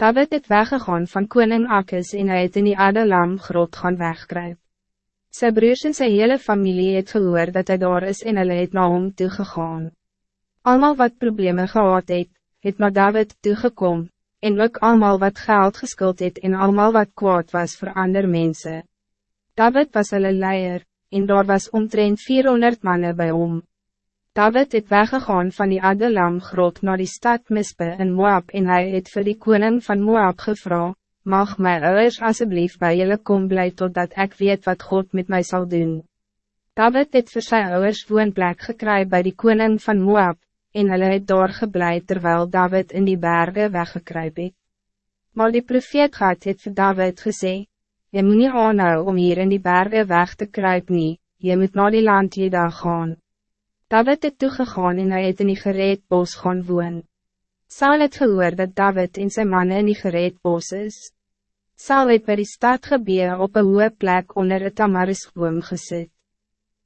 David het weggegaan van koning Akkes en hy het in die Adelam grot gaan wegkruip. Sy broers en sy hele familie het gehoor dat hij daar is en hulle het na hom toegegaan. Almal wat problemen gehad het, het na David toegekom, en ook almal wat geld geskuld het en almal wat kwaad was voor ander mensen. David was hulle leier, en daar was omtrent 400 mannen bij hom. David het weggegaan van die Adelam grot naar die stad Mispe in Moab en hij het vir die koning van Moab gevra, mag my ouders asseblief by julle kom bly totdat ik weet wat God met mij zal doen. David het vir sy ouders woonplek gekry by die koning van Moab, en hulle het daar geblei terwijl David in die bergen weggekruip het. Maar die profeet gaat het vir David gesê, Je moet niet aanhou om hier in die bergen weg te kruipen, nie, je moet naar die land Jeda gaan. David het toegegaan en hij het in die gereed bos gaan woon. Saul het gehoor dat David en zijn mannen in die gereed bos is. Saul het by die stad gebeur op een hoge plek onder het tamarisboom gesit.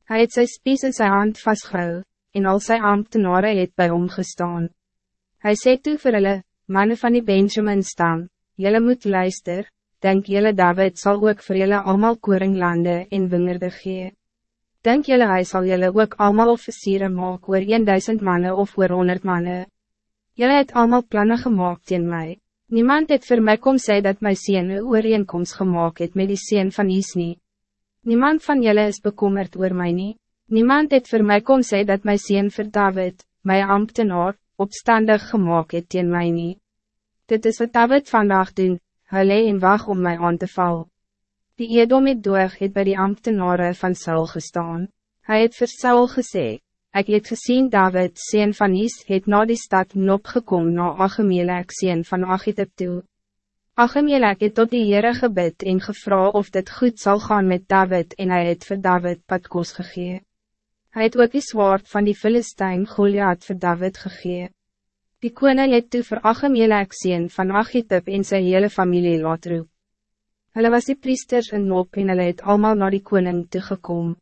Hij het sy spies in sy hand vastgehou, en al sy ambtenare het by hom gestaan. Hy sê toe vir hulle, mannen van die Benjamin stam, jylle moet luister, denk jylle David zal ook vir jylle allemaal koringlande en wingerde gee. Denk jullie hij zal jullie ook allemaal officieren maak oor 1000 mannen of oor 100 mannen? Jullie het allemaal plannen gemaakt in mij. Niemand het voor mij kom sê dat my sien een ooreenkomst gemaakt het met die sien van Isni. Niemand van jullie is bekommerd oor mij niet. Niemand het voor mij kom sê dat my sien vir David, my ambtenaar, opstandig gemaakt het in mij niet. Dit is wat David vandaag doen, hulle en wacht om mij aan te vallen. Die Edom het doeg het by die ambtenaren van Saul gestaan. Hij het vir Saul gesê, Ek het gezien David, sien van Is, het na die stad Nop gekom na Achemelek, sien van Achitep toe. Achemelek het tot die Heere gebid en gevra of dit goed zal gaan met David en hij het vir David padkos gegee. Hij het ook die zwaard van die Philistijn Goliath vir David gegee. Die koning het toe vir Achemelek sien van Achitep en sy hele familie laat roep. Hulle was die priesters in Nop en hulle het allemaal naar die koning toegekom.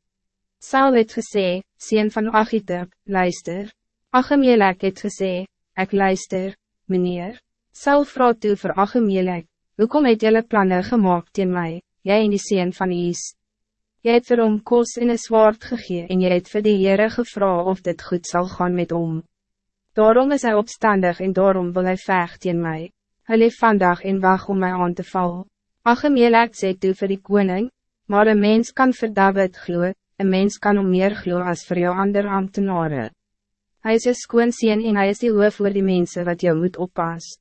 Saul het gesê, sien van Achitep, luister. Achemelek het gesê, ik luister, meneer. Saul vraag toe vir Achemelek, hoekom het jylle plannen gemaakt in mij, jij in die sien van Is? Jy het vir hom kos in een zwaard gegee en jy het vir die Heere gevra of dit goed zal gaan met hom. Daarom is hij opstandig en daarom wil hij vecht in mij. Hij leeft vandaag in wacht om mij aan te vallen. Achemelek sê toe vir die koning, maar een mens kan vir David glo, een mens kan om meer glo as vir jou ander ambtenare. Hij is een skoonseen en hij is die hoof voor die mensen wat jou moet oppas.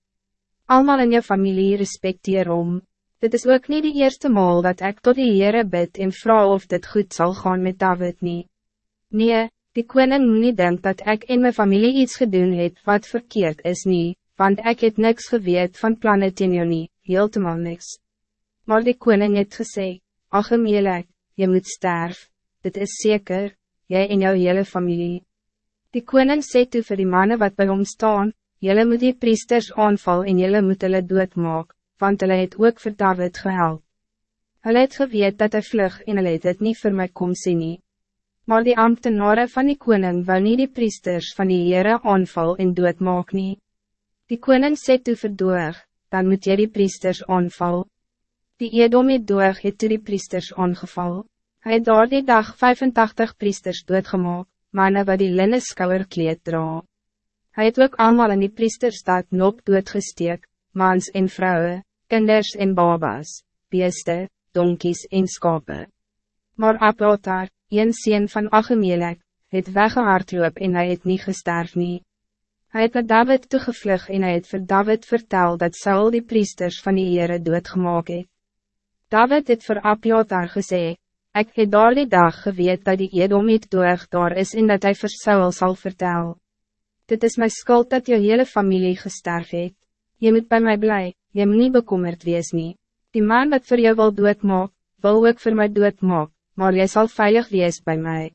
Almal in jou familie respecteer om. Dit is ook niet de eerste maal dat ik tot die Heere bid en vrouw of dit goed zal gaan met David niet. Nee, die koning moet niet denken dat ik in mijn familie iets gedaan het wat verkeerd is niet, want ik het niks geweet van plannen in jou niet, heeltemal niks. Maar die koning het gesê, Achemelek, je moet sterf, dit is zeker, jij en jouw hele familie. Die koning sê toe vir die mannen wat bij hom staan, Jelle moet die priesters aanval en jelle moet hulle doodmaak, want hulle het ook vir David gehelp. Hulle het geweet dat hij vlug en hulle het het nie vir my kom sê nie. Maar die ambtenaren van die koning wil nie die priesters van die Heere aanval en doodmaak nie. Die koning sê toe vir doeg, dan moet jy die priesters aanval. Die Edom het doeg het toe die priesters aangeval. Hij het daar die dag 85 priesters doodgemaak, manne wat die linne skouwerkleed dra. Hij het ook allemaal in die priesterstad nop doodgesteek, mans en vrouwen, kinders en babas, beeste, donkies en skape. Maar Apotar, een sien van Achemelek, het weggehardloop en hij het niet gesterf nie. Hij het met David toegevlug en hij het voor David vertel dat Saul die priesters van die Heere doodgemaak het. David het voor Abjatar gesê, ik het daar die dag geweet dat die Edomit doeg daar is en dat hij vir Saul sal vertel. Dit is mijn schuld dat je hele familie gesterf het. Je moet bij mij blij, je moet niet bekommerd wees nie. Die man wat voor jou wil doodmaak, wil ook voor mij doodmaak, maar jy zal veilig wees bij mij.